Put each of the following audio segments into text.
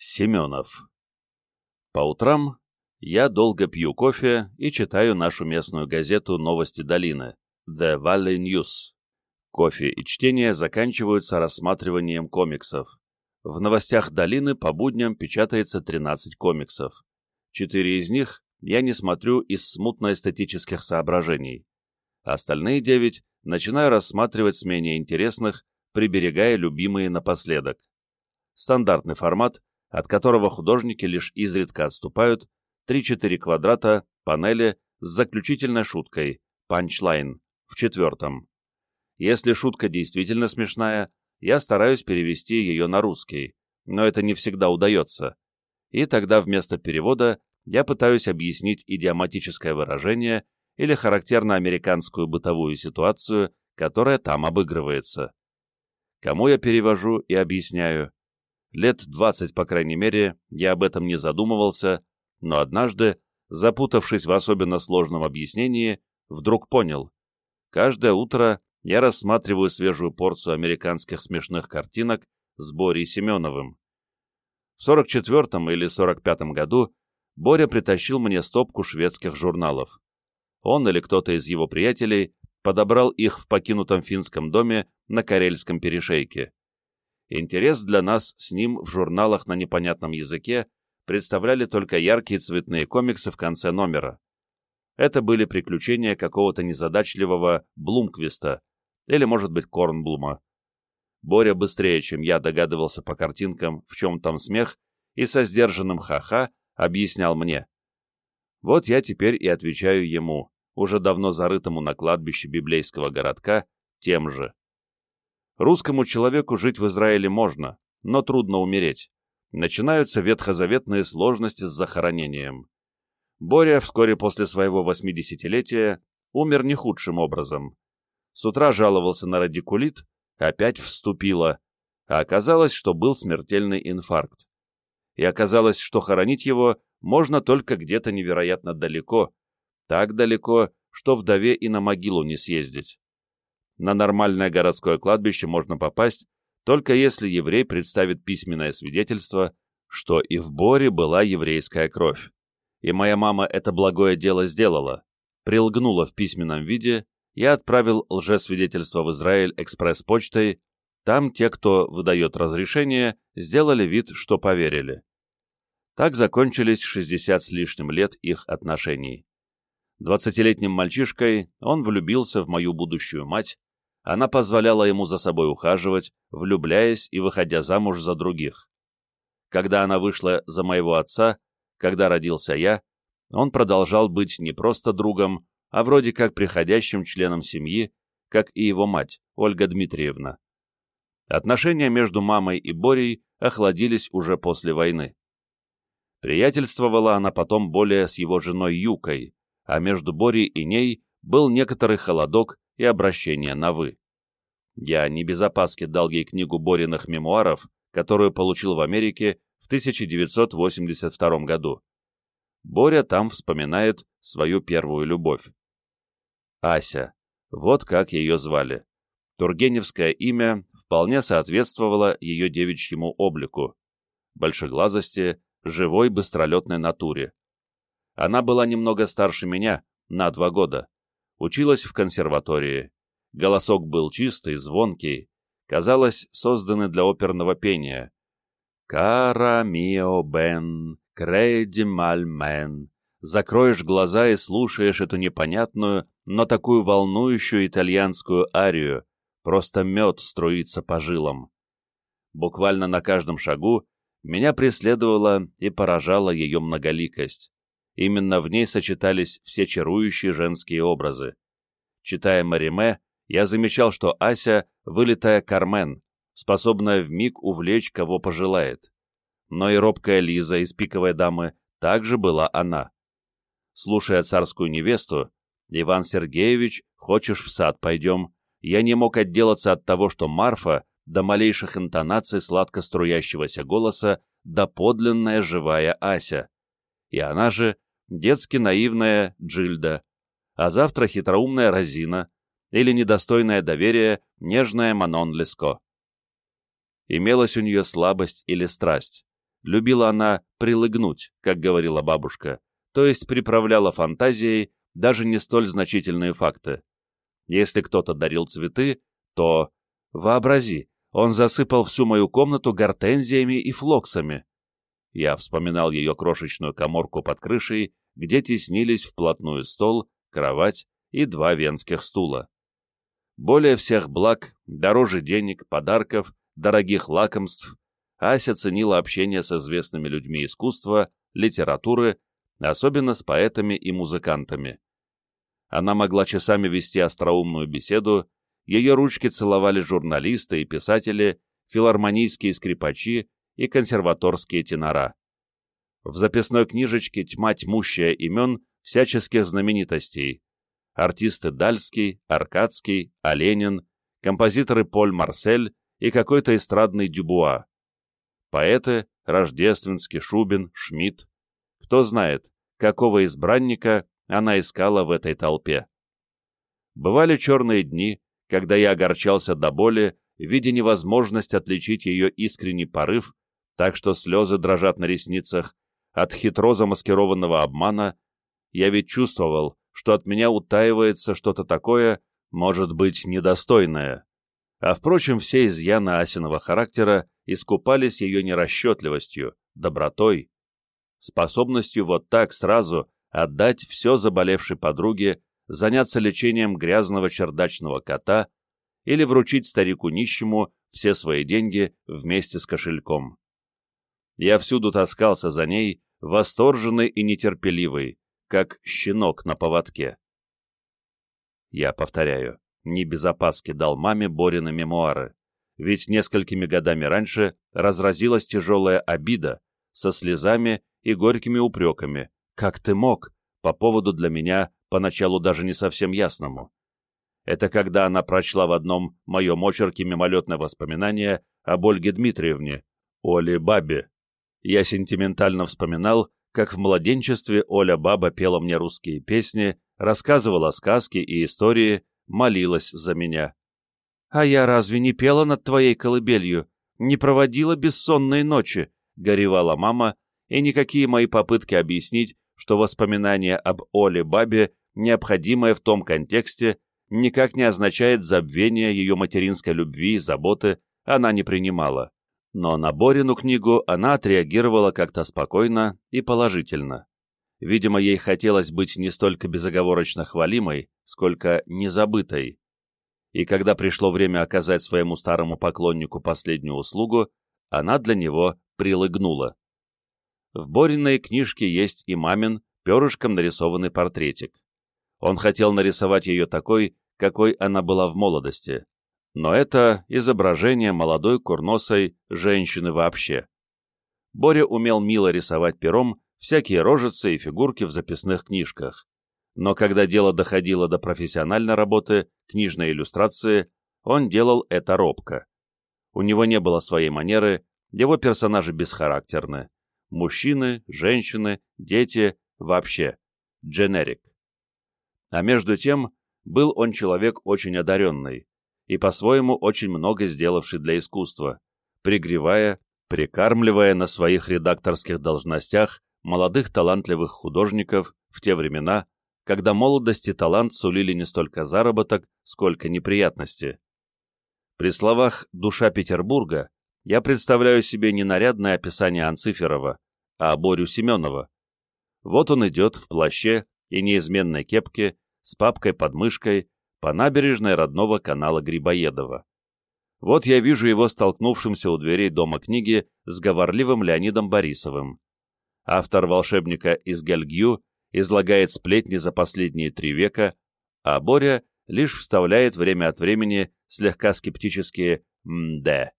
Семенов. По утрам я долго пью кофе и читаю нашу местную газету «Новости долины» The Valley News. Кофе и чтение заканчиваются рассматриванием комиксов. В новостях долины по будням печатается 13 комиксов. Четыре из них я не смотрю из смутно-эстетических соображений. Остальные девять начинаю рассматривать с менее интересных, приберегая любимые напоследок. Стандартный формат, от которого художники лишь изредка отступают, 3-4 квадрата, панели с заключительной шуткой, панчлайн, в четвертом. Если шутка действительно смешная, я стараюсь перевести ее на русский, но это не всегда удается. И тогда вместо перевода я пытаюсь объяснить идиоматическое выражение или характерно американскую бытовую ситуацию, которая там обыгрывается. Кому я перевожу и объясняю? Лет двадцать, по крайней мере, я об этом не задумывался, но однажды, запутавшись в особенно сложном объяснении, вдруг понял. Каждое утро я рассматриваю свежую порцию американских смешных картинок с Борей Семеновым. В 44-м или 45-м году Боря притащил мне стопку шведских журналов. Он или кто-то из его приятелей подобрал их в покинутом финском доме на Карельском перешейке. Интерес для нас с ним в журналах на непонятном языке представляли только яркие цветные комиксы в конце номера. Это были приключения какого-то незадачливого Блумквиста, или, может быть, Корнблума. Боря быстрее, чем я догадывался по картинкам, в чем там смех, и со сдержанным ха-ха объяснял мне. Вот я теперь и отвечаю ему, уже давно зарытому на кладбище библейского городка, тем же. Русскому человеку жить в Израиле можно, но трудно умереть. Начинаются ветхозаветные сложности с захоронением. Боря вскоре после своего восьмидесятилетия умер не худшим образом. С утра жаловался на радикулит, опять вступила, а оказалось, что был смертельный инфаркт. И оказалось, что хоронить его можно только где-то невероятно далеко, так далеко, что вдове и на могилу не съездить. На нормальное городское кладбище можно попасть, только если еврей представит письменное свидетельство, что и в Боре была еврейская кровь. И моя мама это благое дело сделала, прилгнула в письменном виде, я отправил лжесвидетельство в Израиль экспресс-почтой, там те, кто выдает разрешение, сделали вид, что поверили. Так закончились 60 с лишним лет их отношений. Двадцатилетним мальчишкой он влюбился в мою будущую мать, она позволяла ему за собой ухаживать, влюбляясь и выходя замуж за других. Когда она вышла за моего отца, когда родился я, он продолжал быть не просто другом, а вроде как приходящим членом семьи, как и его мать, Ольга Дмитриевна. Отношения между мамой и Борей охладились уже после войны. Приятельствовала она потом более с его женой Юкой, а между Борей и ней был некоторый холодок и обращение на «вы». Я не без опаски дал ей книгу Бориных мемуаров, которую получил в Америке в 1982 году. Боря там вспоминает свою первую любовь. Ася. Вот как ее звали. Тургеневское имя вполне соответствовало ее девичьему облику, большеглазости, живой быстролетной натуре. Она была немного старше меня, на два года, училась в консерватории. Голосок был чистый, звонкий, казалось, созданный для оперного пения. «Кара мио бен, креди мальмен». Закроешь глаза и слушаешь эту непонятную, но такую волнующую итальянскую арию. Просто мед струится по жилам. Буквально на каждом шагу меня преследовала и поражала ее многоликость. Именно в ней сочетались все чарующие женские образы. Читая Мариме, я замечал, что Ася — вылитая Кармен, способная вмиг увлечь, кого пожелает. Но и робкая Лиза из «Пиковой дамы» также была она. Слушая царскую невесту, «Иван Сергеевич, хочешь в сад пойдем?» Я не мог отделаться от того, что Марфа до малейших интонаций сладко струящегося голоса да подлинная живая Ася. И она же детски наивная Джильда, а завтра хитроумная Розина или недостойное доверия нежная Манон Леско. Имелась у нее слабость или страсть, любила она прилыгнуть, как говорила бабушка, то есть приправляла фантазией даже не столь значительные факты. Если кто-то дарил цветы, то... Вообрази, он засыпал всю мою комнату гортензиями и флоксами. Я вспоминал ее крошечную коморку под крышей, где теснились вплотную стол, кровать и два венских стула. Более всех благ, дороже денег, подарков, дорогих лакомств, Ася ценила общение с известными людьми искусства, литературы, особенно с поэтами и музыкантами. Она могла часами вести остроумную беседу, ее ручки целовали журналисты и писатели, филармонийские скрипачи и консерваторские тенора. В записной книжечке тьма тьмущая имен всяческих знаменитостей. Артисты Дальский, Аркадский, Оленин, композиторы Поль Марсель и какой-то эстрадный Дюбуа. Поэты Рождественский, Шубин, Шмидт. Кто знает, какого избранника она искала в этой толпе. Бывали черные дни, когда я огорчался до боли, видя невозможность отличить ее искренний порыв, так что слезы дрожат на ресницах, от хитро замаскированного обмана, я ведь чувствовал, что от меня утаивается что-то такое, может быть, недостойное. А впрочем, все изъяны Асиного характера искупались ее нерасчетливостью, добротой, способностью вот так сразу отдать все заболевшей подруге, заняться лечением грязного чердачного кота или вручить старику нищему все свои деньги вместе с кошельком. Я всюду таскался за ней, восторженный и нетерпеливый, как щенок на поводке. Я повторяю, не без опаски дал маме Борины мемуары, ведь несколькими годами раньше разразилась тяжелая обида со слезами и горькими упреками, как ты мог, по поводу для меня поначалу даже не совсем ясному. Это когда она прочла в одном моем очерке мимолетное воспоминание об Ольге Дмитриевне, Оле Бабе. Я сентиментально вспоминал, как в младенчестве Оля Баба пела мне русские песни, рассказывала сказки и истории, молилась за меня. «А я разве не пела над твоей колыбелью? Не проводила бессонные ночи?» — горевала мама, и никакие мои попытки объяснить, что воспоминание об Оле Бабе, необходимое в том контексте, никак не означает забвение ее материнской любви и заботы, она не принимала. Но на Борину книгу она отреагировала как-то спокойно и положительно. Видимо, ей хотелось быть не столько безоговорочно хвалимой, сколько незабытой. И когда пришло время оказать своему старому поклоннику последнюю услугу, она для него прилыгнула. В Бориной книжке есть и мамин, перышком нарисованный портретик. Он хотел нарисовать ее такой, какой она была в молодости. Но это изображение молодой курносой женщины вообще. Боря умел мило рисовать пером всякие рожицы и фигурки в записных книжках. Но когда дело доходило до профессиональной работы, книжной иллюстрации, он делал это робко. У него не было своей манеры, его персонажи бесхарактерны. Мужчины, женщины, дети, вообще. Дженерик. А между тем, был он человек очень одаренный и по-своему очень много сделавший для искусства, пригревая, прикармливая на своих редакторских должностях молодых талантливых художников в те времена, когда молодость и талант сулили не столько заработок, сколько неприятности. При словах «душа Петербурга» я представляю себе не нарядное описание Анциферова, а Борю Семенова. Вот он идет в плаще и неизменной кепке, с папкой под мышкой, по набережной родного канала Грибоедова. Вот я вижу его столкнувшимся у дверей Дома книги с говорливым Леонидом Борисовым. Автор «Волшебника из Гальгью» излагает сплетни за последние три века, а Боря лишь вставляет время от времени слегка скептические «мде».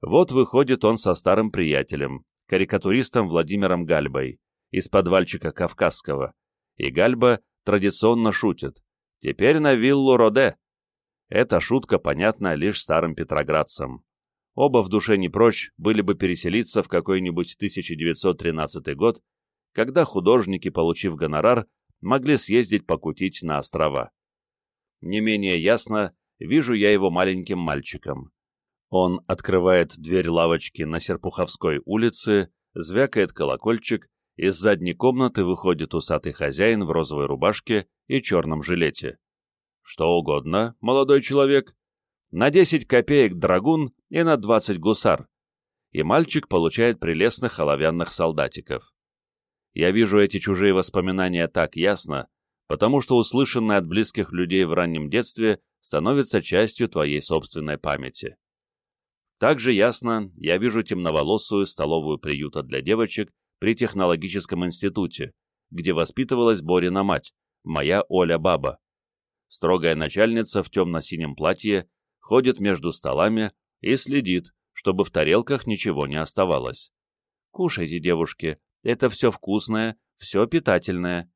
Вот выходит он со старым приятелем, карикатуристом Владимиром Гальбой, из подвальчика Кавказского, и Гальба традиционно шутит «Теперь на виллу Роде». Эта шутка понятна лишь старым петроградцам оба в душе не прочь были бы переселиться в какой-нибудь 1913 год, когда художники, получив гонорар, могли съездить покутить на острова. Не менее ясно вижу я его маленьким мальчиком. Он открывает дверь лавочки на Серпуховской улице, звякает колокольчик, из задней комнаты выходит усатый хозяин в розовой рубашке и черном жилете. «Что угодно, молодой человек. На 10 копеек драгун и на 20 гусар». И мальчик получает прелестных оловянных солдатиков. Я вижу эти чужие воспоминания так ясно, потому что услышанное от близких людей в раннем детстве становится частью твоей собственной памяти. Также ясно я вижу темноволосую столовую приюта для девочек при технологическом институте, где воспитывалась Борина мать, моя Оля-баба. Строгая начальница в темно-синем платье ходит между столами и следит, чтобы в тарелках ничего не оставалось. Кушайте, девушки, это все вкусное, все питательное.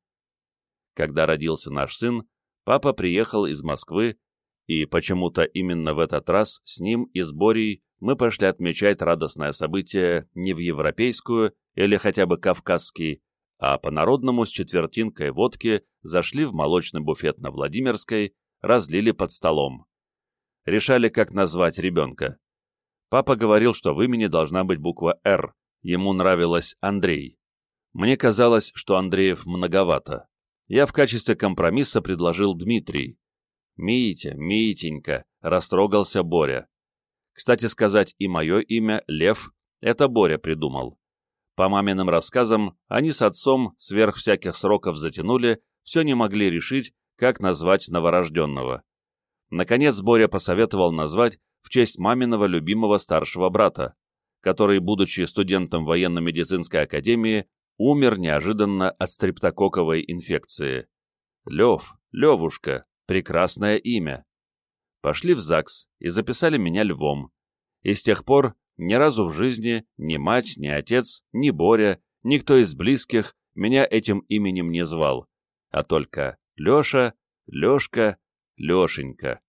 Когда родился наш сын, папа приехал из Москвы, и почему-то именно в этот раз с ним и с Борей мы пошли отмечать радостное событие не в европейскую или хотя бы кавказский, а по-народному с четвертинкой водки зашли в молочный буфет на Владимирской, разлили под столом. Решали, как назвать ребенка. Папа говорил, что в имени должна быть буква «Р», ему нравилось Андрей. Мне казалось, что Андреев многовато я в качестве компромисса предложил Дмитрий. «Митя, Митенька», — растрогался Боря. Кстати сказать, и мое имя, Лев, это Боря придумал. По маминым рассказам, они с отцом сверх всяких сроков затянули, все не могли решить, как назвать новорожденного. Наконец Боря посоветовал назвать в честь маминого любимого старшего брата, который, будучи студентом военно-медицинской академии, умер неожиданно от стрептококковой инфекции. Лев, Левушка, прекрасное имя. Пошли в ЗАГС и записали меня львом. И с тех пор ни разу в жизни ни мать, ни отец, ни Боря, никто из близких меня этим именем не звал, а только Леша, Лешка, Лешенька.